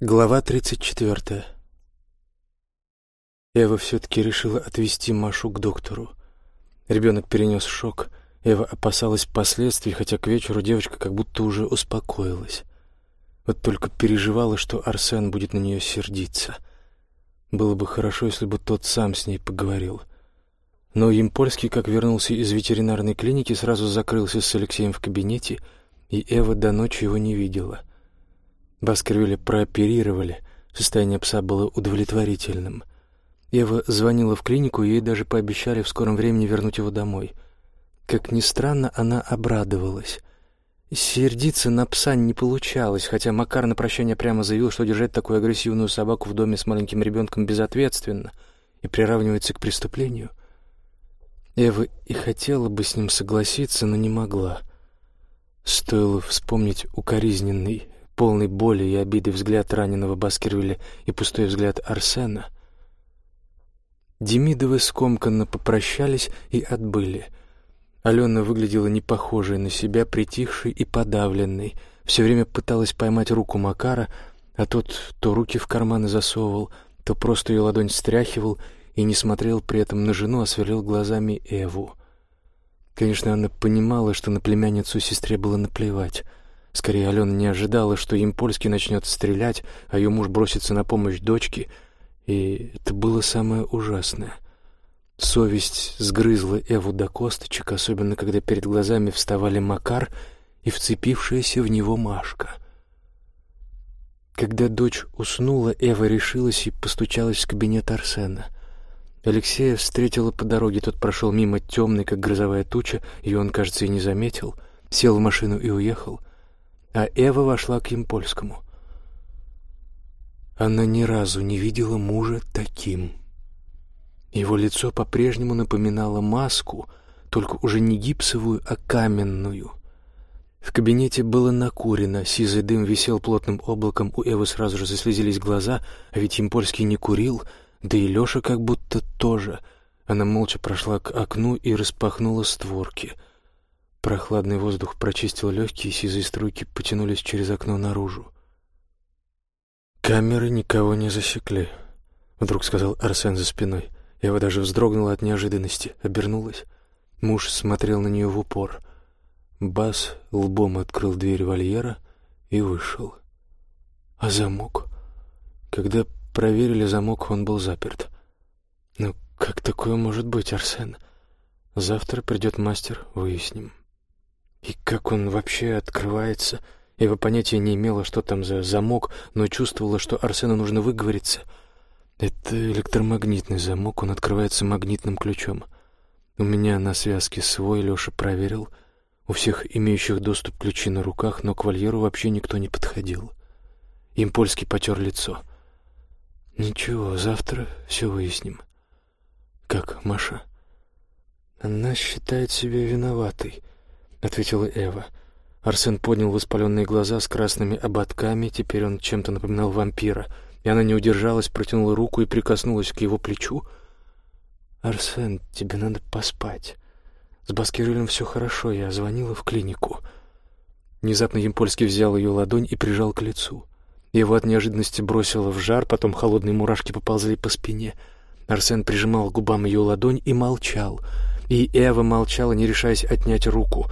Глава 34. Эва все-таки решила отвезти Машу к доктору. Ребенок перенес шок. Эва опасалась последствий, хотя к вечеру девочка как будто уже успокоилась. Вот только переживала, что Арсен будет на нее сердиться. Было бы хорошо, если бы тот сам с ней поговорил. Но Импольский, как вернулся из ветеринарной клиники, сразу закрылся с Алексеем в кабинете, и Эва до ночи его не видела — Баскервилля прооперировали, состояние пса было удовлетворительным. Ева звонила в клинику, ей даже пообещали в скором времени вернуть его домой. Как ни странно, она обрадовалась. Сердиться на пса не получалось, хотя Макар на прощание прямо заявил, что держать такую агрессивную собаку в доме с маленьким ребенком безответственно и приравнивается к преступлению. Ева и хотела бы с ним согласиться, но не могла. Стоило вспомнить укоризненный полный боли и обиды взгляд раненого Баскервилля и пустой взгляд Арсена. Демидовы скомканно попрощались и отбыли. Алена выглядела не похожей на себя, притихшей и подавленной. Все время пыталась поймать руку Макара, а тот то руки в карманы засовывал, то просто ее ладонь стряхивал и не смотрел при этом на жену, а сверлил глазами Эву. Конечно, она понимала, что на племянницу сестре было наплевать — Скорее, Алена не ожидала, что им польский начнет стрелять, а ее муж бросится на помощь дочке, и это было самое ужасное. Совесть сгрызла Эву до косточек, особенно когда перед глазами вставали Макар и вцепившаяся в него Машка. Когда дочь уснула, Эва решилась и постучалась в кабинет Арсена. Алексея встретила по дороге, тот прошел мимо темный, как грозовая туча, ее он, кажется, и не заметил, сел в машину и уехал — а Эва вошла к Импольскому. Она ни разу не видела мужа таким. Его лицо по-прежнему напоминало маску, только уже не гипсовую, а каменную. В кабинете было накурено, сизый дым висел плотным облаком, у Эвы сразу же заслезились глаза, а ведь Импольский не курил, да и Леша как будто тоже. Она молча прошла к окну и распахнула створки — Прохладный воздух прочистил легкие, сизые струйки потянулись через окно наружу. «Камеры никого не засекли», — вдруг сказал Арсен за спиной. Ева даже вздрогнула от неожиданности, обернулась. Муж смотрел на нее в упор. Бас лбом открыл дверь вольера и вышел. А замок? Когда проверили замок, он был заперт. Ну, как такое может быть, Арсен? Завтра придет мастер, выясним. Как он вообще открывается? Ева понятия не имела, что там за замок, но чувствовала, что Арсену нужно выговориться. Это электромагнитный замок, он открывается магнитным ключом. У меня на связке свой, Леша проверил. У всех имеющих доступ ключи на руках, но к вольеру вообще никто не подходил. Им польский потер лицо. «Ничего, завтра все выясним». «Как Маша?» «Она считает себя виноватой». — ответила Эва. Арсен поднял воспаленные глаза с красными ободками, теперь он чем-то напоминал вампира, и она не удержалась, протянула руку и прикоснулась к его плечу. «Арсен, тебе надо поспать. С Баскервилем все хорошо, я звонила в клинику». Внезапно Емпольский взял ее ладонь и прижал к лицу. Его от неожиданности бросило в жар, потом холодные мурашки поползли по спине. Арсен прижимал к губам ее ладонь и молчал — и Эва молчала, не решаясь отнять руку.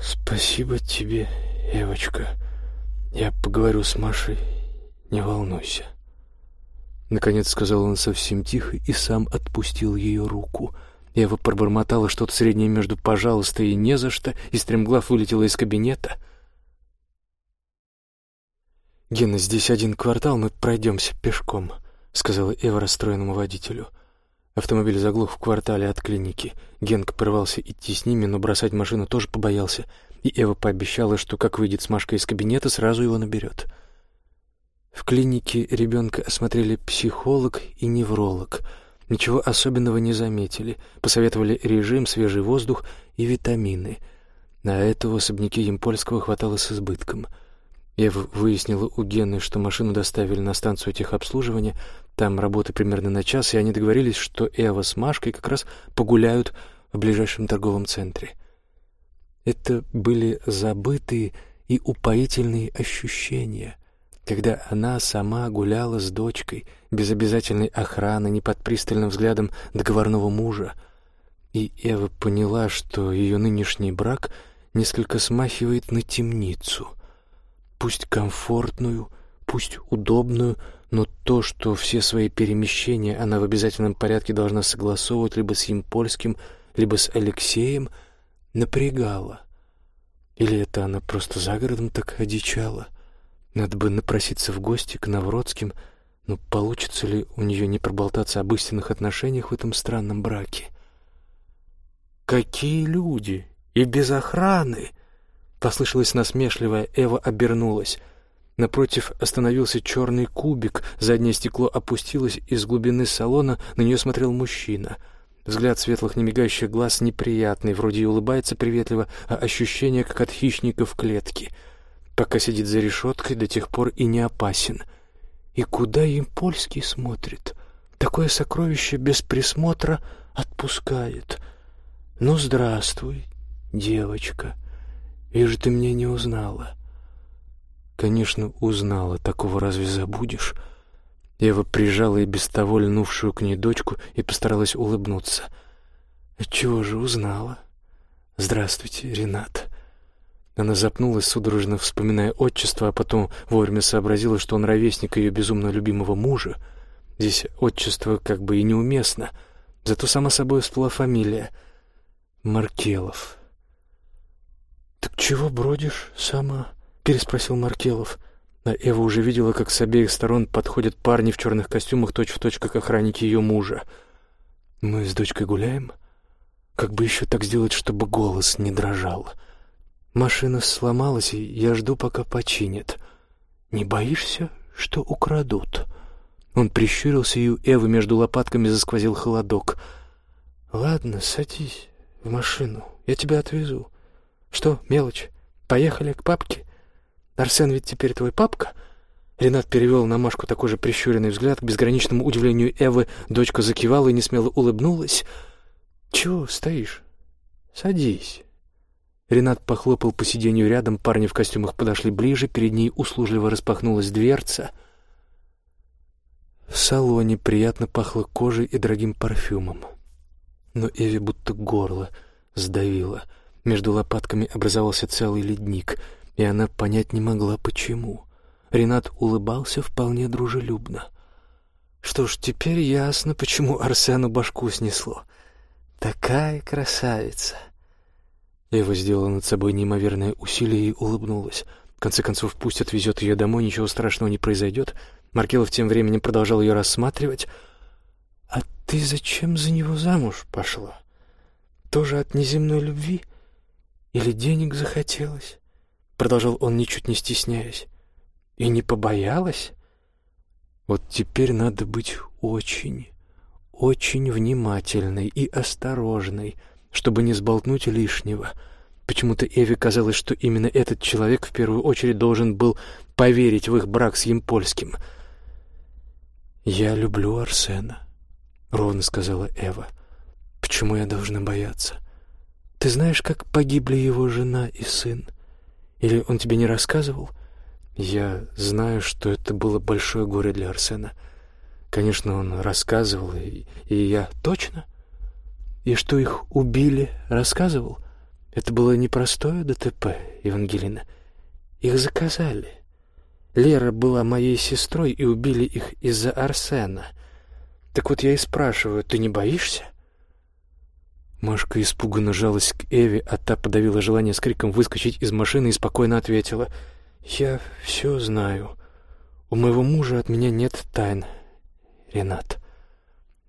«Спасибо тебе, Эвочка. Я поговорю с Машей, не волнуйся». Наконец сказал он совсем тихо и сам отпустил ее руку. Эва пробормотала что-то среднее между «пожалуйста» и «не за что», и стремглав вылетела из кабинета. «Гена, здесь один квартал, мы пройдемся пешком», — сказала Эва расстроенному водителю. Автомобиль заглох в квартале от клиники. Генк порывался идти с ними, но бросать машину тоже побоялся, и Эва пообещала, что как выйдет с Машкой из кабинета, сразу его наберет. В клинике ребенка осмотрели психолог и невролог. Ничего особенного не заметили. Посоветовали режим, свежий воздух и витамины. На это в особняке Емпольского хватало с избытком — я выяснила у Гены, что машину доставили на станцию техобслуживания. Там работа примерно на час, и они договорились, что Эва с Машкой как раз погуляют в ближайшем торговом центре. Это были забытые и упоительные ощущения. когда она сама гуляла с дочкой, без обязательной охраны, не под пристальным взглядом договорного мужа. И Эва поняла, что ее нынешний брак несколько смахивает на темницу. Пусть комфортную, пусть удобную, но то, что все свои перемещения она в обязательном порядке должна согласовывать либо с Емпольским, либо с Алексеем, напрягало. Или это она просто за городом так одичала? Надо бы напроситься в гости к Навродским, но получится ли у нее не проболтаться об истинных отношениях в этом странном браке? «Какие люди! И без охраны!» Послышалась насмешливая, Эва обернулась. Напротив остановился черный кубик, заднее стекло опустилось, из глубины салона на нее смотрел мужчина. Взгляд светлых немигающих глаз неприятный, вроде и улыбается приветливо, а ощущение, как от хищника в клетке. Пока сидит за решеткой, до тех пор и не опасен. И куда им польский смотрит? Такое сокровище без присмотра отпускает. Ну, здравствуй, девочка. Вижу, ты меня не узнала. Конечно, узнала, такого разве забудешь? Ева прижала и без того льнувшую к ней дочку и постаралась улыбнуться. «Чего же узнала?» «Здравствуйте, Ренат». Она запнулась, судорожно вспоминая отчество, а потом вовремя сообразила, что он ровесник ее безумно любимого мужа. Здесь отчество как бы и неуместно, зато сама собой всплыла фамилия — Маркелов. «Так чего бродишь сама?» — переспросил Маркелов. А Эва уже видела, как с обеих сторон подходят парни в черных костюмах, точь-в-точь, точь, как охранники ее мужа. «Мы с дочкой гуляем? Как бы еще так сделать, чтобы голос не дрожал? Машина сломалась, и я жду, пока починят. Не боишься, что украдут?» Он прищурился, и у Эвы между лопатками засквозил холодок. «Ладно, садись в машину, я тебя отвезу. Что, мелочь, поехали к папке?» Арсен ведь теперь твой папка?» Ренат перевел на Машку такой же прищуренный взгляд. К безграничному удивлению Эвы дочка закивала и несмело улыбнулась. «Чего стоишь? Садись». Ренат похлопал по сиденью рядом, парни в костюмах подошли ближе, перед ней услужливо распахнулась дверца. В салоне приятно пахло кожей и дорогим парфюмом. Но Эви будто горло сдавило. Между лопатками образовался целый ледник — и она понять не могла, почему. Ренат улыбался вполне дружелюбно. Что ж, теперь ясно, почему Арсену башку снесло. Такая красавица. Ева сделала над собой неимоверное усилие и улыбнулась. В конце концов, пусть отвезет ее домой, ничего страшного не произойдет. Маркелов тем временем продолжал ее рассматривать. «А ты зачем за него замуж пошла? Тоже от неземной любви? Или денег захотелось?» Продолжал он, ничуть не стесняясь. И не побоялась? Вот теперь надо быть очень, очень внимательной и осторожной, чтобы не сболтнуть лишнего. Почему-то Эве казалось, что именно этот человек в первую очередь должен был поверить в их брак с Емпольским. «Я люблю Арсена», — ровно сказала Эва. «Почему я должна бояться? Ты знаешь, как погибли его жена и сын? Или он тебе не рассказывал? Я знаю, что это было большое горе для Арсена. Конечно, он рассказывал, и, и я точно. И что их убили, рассказывал. Это было непростое ДТП, Евангелина. Их заказали. Лера была моей сестрой, и убили их из-за Арсена. Так вот я и спрашиваю, ты не боишься? Машка испуганно жалась к Эве, а та подавила желание с криком выскочить из машины и спокойно ответила. «Я все знаю. У моего мужа от меня нет тайн, Ренат.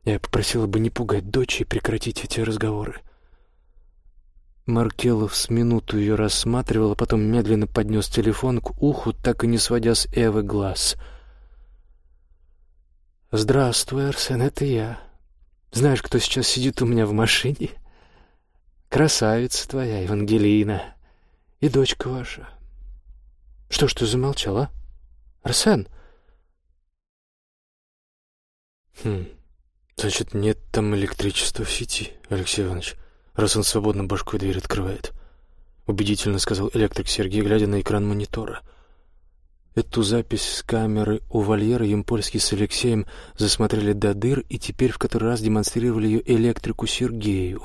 Я попросила бы не пугать дочь и прекратить эти разговоры». Маркелов с минуту ее рассматривал, а потом медленно поднес телефон к уху, так и не сводя с Эвы глаз. «Здравствуй, Арсен, это я. Знаешь, кто сейчас сидит у меня в машине? Красавица твоя, Евангелина. И дочка ваша. Что ж ты замолчала? Арсен? Хм, значит, нет там электричества в сети, Алексей Иванович, раз он свободно башкой дверь открывает. Убедительно сказал электрик Сергей, глядя на экран монитора. Эту запись с камеры у вольера Емпольский с Алексеем засмотрели до дыр и теперь в который раз демонстрировали ее электрику Сергею.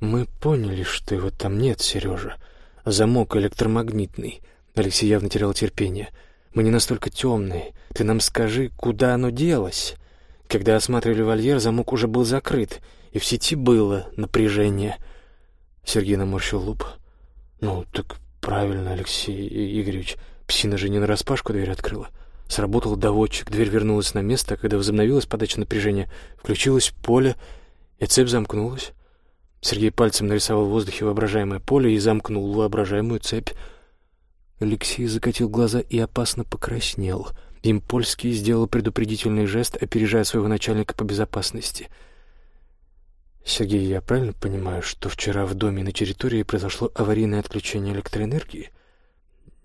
«Мы поняли, что его там нет, Сережа. Замок электромагнитный». Алексей явно терял терпение. «Мы не настолько темные. Ты нам скажи, куда оно делось?» Когда осматривали вольер, замок уже был закрыт, и в сети было напряжение. Сергей наморщил лоб. «Ну, так правильно, Алексей Игоревич. Псина же не нараспашку дверь открыла. Сработал доводчик, дверь вернулась на место, а когда возобновилась подача напряжения, включилось поле, и цепь замкнулась. Сергей пальцем нарисовал в воздухе воображаемое поле и замкнул воображаемую цепь. Алексей закатил глаза и опасно покраснел. Им польский сделал предупредительный жест, опережая своего начальника по безопасности. «Сергей, я правильно понимаю, что вчера в доме на территории произошло аварийное отключение электроэнергии?»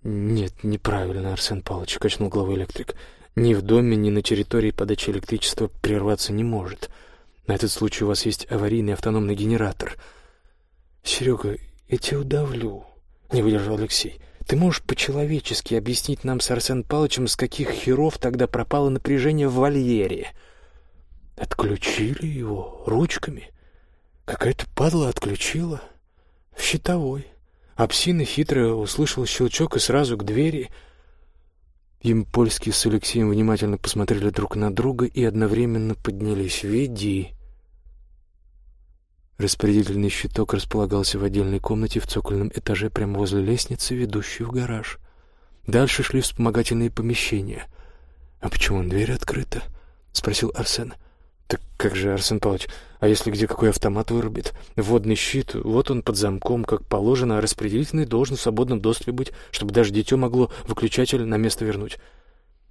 «Нет, неправильно, Арсен Павлович», — качнул головой электрик. «Ни в доме, ни на территории подачи электричества прерваться не может. На этот случай у вас есть аварийный автономный генератор». «Серега, я тебя удавлю», — не выдержал Алексей. «Ты можешь по-человечески объяснить нам с Арсен Павловичем, с каких херов тогда пропало напряжение в вольере?» «Отключили его ручками. Какая-то падла отключила. В щитовой». А псина хитро услышал щелчок и сразу к двери. Им Польский с Алексеем внимательно посмотрели друг на друга и одновременно поднялись. «Веди!» Распределительный щиток располагался в отдельной комнате в цокольном этаже прямо возле лестницы, ведущей в гараж. Дальше шли вспомогательные помещения. «А почему дверь открыта?» — спросил Арсен. «Так как же, Арсен Павлович, а если где какой автомат вырубит? Водный щит, вот он под замком, как положено, а распределительный должен в свободном доступе быть, чтобы даже дитё могло выключатель на место вернуть.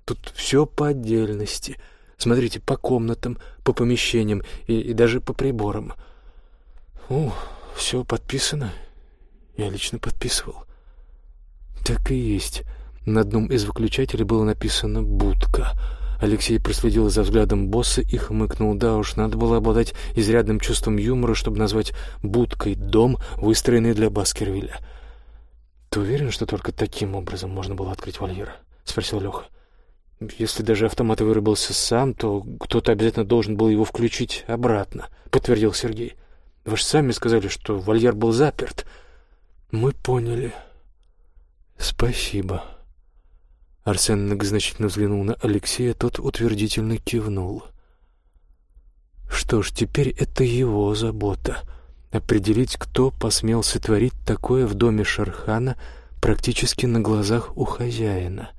Тут все по отдельности. Смотрите, по комнатам, по помещениям и, и даже по приборам. О, все подписано. Я лично подписывал. Так и есть. На одном из выключателей было написано «Будка». Алексей проследил за взглядом босса и хмыкнул. Да уж, надо было обладать изрядным чувством юмора, чтобы назвать будкой дом, выстроенный для Баскервилля. «Ты уверен, что только таким образом можно было открыть вольер?» — спросил Леха. «Если даже автомат вырубился сам, то кто-то обязательно должен был его включить обратно», — подтвердил Сергей. «Вы же сами сказали, что вольер был заперт». «Мы поняли». «Спасибо». Арсен многозначительно взглянул на Алексея, тот утвердительно кивнул. Что ж, теперь это его забота — определить, кто посмел сотворить такое в доме Шархана практически на глазах у хозяина.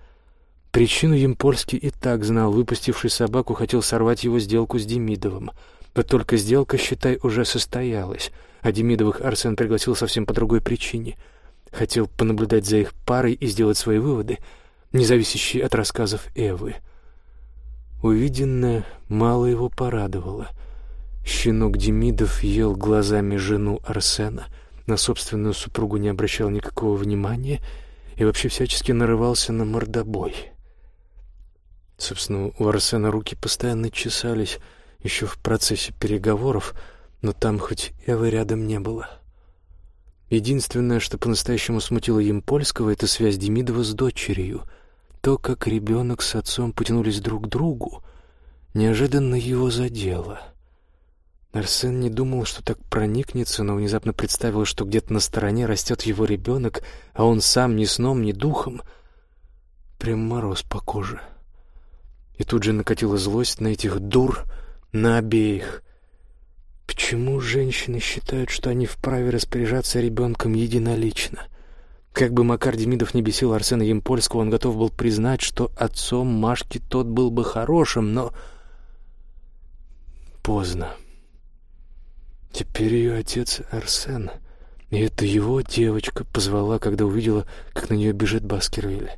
Причину Емпольский и так знал, выпустивший собаку, хотел сорвать его сделку с Демидовым. Вот только сделка, считай, уже состоялась, а Демидовых Арсен пригласил совсем по другой причине. Хотел понаблюдать за их парой и сделать свои выводы — не зависящий от рассказов Эвы. Увиденное мало его порадовало. Щенок Демидов ел глазами жену Арсена, на собственную супругу не обращал никакого внимания и вообще всячески нарывался на мордобой. Собственно, у Арсена руки постоянно чесались еще в процессе переговоров, но там хоть Эвы рядом не было. Единственное, что по-настоящему смутило им польского, это связь Демидова с дочерью — то, как ребенок с отцом потянулись друг к другу, неожиданно его задело. Арсен не думал, что так проникнется, но внезапно представил, что где-то на стороне растет его ребенок, а он сам ни сном, ни духом. Прям мороз по коже. И тут же накатила злость на этих дур, на обеих. Почему женщины считают, что они вправе распоряжаться ребенком единолично? Как бы Макар Демидов не бесил Арсена Емпольского, он готов был признать, что отцом Машки тот был бы хорошим, но... Поздно. Теперь ее отец Арсен, и это его девочка позвала, когда увидела, как на нее бежит Баскервиль.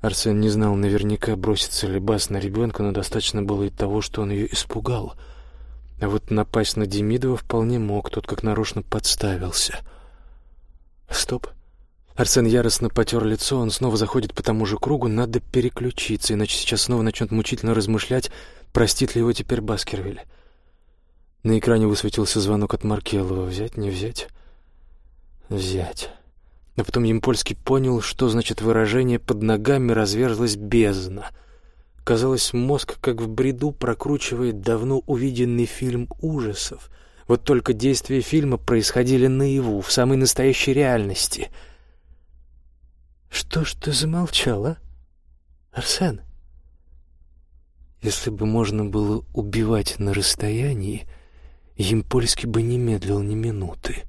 Арсен не знал наверняка, бросится ли Бас на ребенка, но достаточно было и того, что он ее испугал. А вот напасть на Демидова вполне мог, тот как нарочно подставился — Стоп. Арсен яростно потер лицо, он снова заходит по тому же кругу, надо переключиться, иначе сейчас снова начнет мучительно размышлять, простит ли его теперь Баскервиль. На экране высветился звонок от Маркелова. Взять, не взять? Взять. А потом Емпольский понял, что значит выражение «под ногами разверзлась бездна». Казалось, мозг, как в бреду, прокручивает давно увиденный фильм ужасов. Вот только действия фильма происходили наяву, в самой настоящей реальности. «Что ж ты замолчал, а, Арсен?» Если бы можно было убивать на расстоянии, Емпольский бы не медлил ни минуты.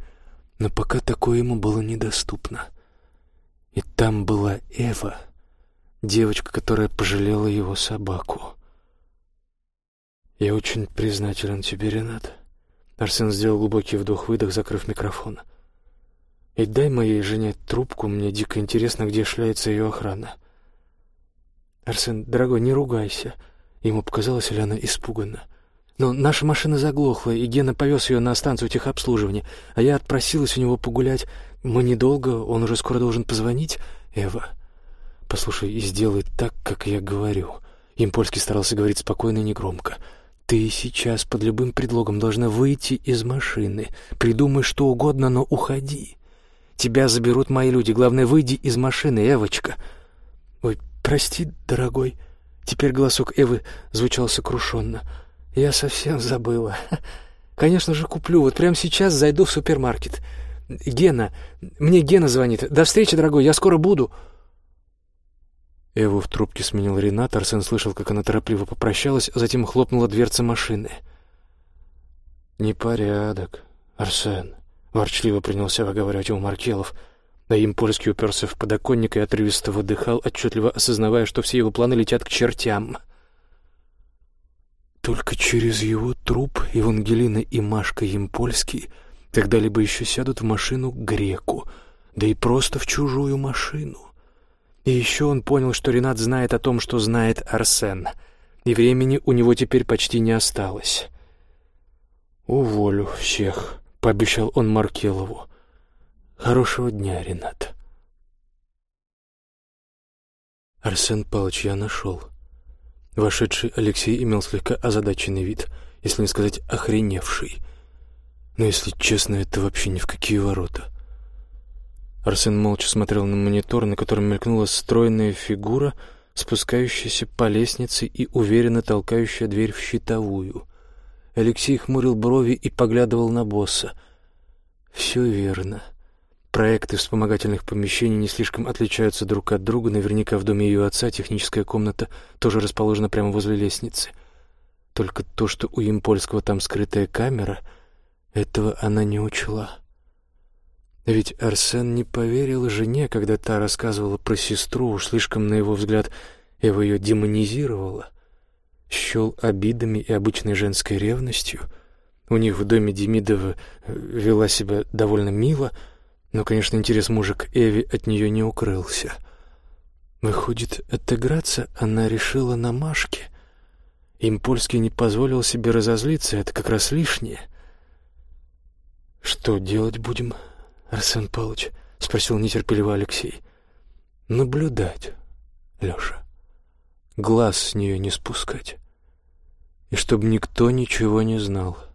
Но пока такое ему было недоступно. И там была Эва — девочка, которая пожалела его собаку. «Я очень признателен тебе, Ренат». Арсен сделал глубокий вдох-выдох, закрыв микрофон. «И дай моей жене трубку, мне дико интересно, где шляется ее охрана». «Арсен, дорогой, не ругайся». Ему показалось, или она испуганна. «Но наша машина заглохла, и Гена повез ее на станцию техобслуживания, а я отпросилась у него погулять. Мы недолго, он уже скоро должен позвонить. Эва, «Послушай, и сделай так, как я говорю». Импольский старался говорить спокойно и негромко. «Ты сейчас под любым предлогом должна выйти из машины. Придумай что угодно, но уходи. Тебя заберут мои люди. Главное, выйди из машины, Эвочка». «Ой, прости, дорогой». Теперь голосок Эвы звучал сокрушенно. «Я совсем забыла. Конечно же, куплю. Вот прямо сейчас зайду в супермаркет. Гена, мне Гена звонит. До встречи, дорогой, я скоро буду». Эву в трубке сменил Ренат. Арсен слышал, как она торопливо попрощалась, а затем хлопнула дверца машины. «Непорядок, Арсен», — ворчливо принялся выговаривать ему Маркелов. А им польский уперся в подоконник и отрывисто выдыхал, отчетливо осознавая, что все его планы летят к чертям. Только через его труп Евангелина и Машка Емпольский когда-либо еще сядут в машину греку, да и просто в чужую машину. И еще он понял, что Ренат знает о том, что знает Арсен, и времени у него теперь почти не осталось. «Уволю всех», — пообещал он Маркелову. «Хорошего дня, Ренат». «Арсен Павлович, я нашел». Вошедший Алексей имел слегка озадаченный вид, если не сказать охреневший. Но, если честно, это вообще ни в какие ворота. Арсен молча смотрел на монитор, на котором мелькнула стройная фигура, спускающаяся по лестнице и уверенно толкающая дверь в щитовую. Алексей хмурил брови и поглядывал на босса. «Все верно. Проекты вспомогательных помещений не слишком отличаются друг от друга. Наверняка в доме ее отца техническая комната тоже расположена прямо возле лестницы. Только то, что у Импольского там скрытая камера, этого она не учла». Ведь Арсен не поверил жене, когда та рассказывала про сестру, уж слишком, на его взгляд, Эва ее демонизировала. Щел обидами и обычной женской ревностью. У них в доме Демидова э, вела себя довольно мило, но, конечно, интерес мужа к Эве от нее не укрылся. Выходит, отыграться она решила на Машке. Им польский не позволил себе разозлиться, это как раз лишнее. «Что делать будем?» Арсен Павлович? — спросил нетерпеливо Алексей. — Наблюдать, Леша. Глаз с нее не спускать. И чтобы никто ничего не знал. —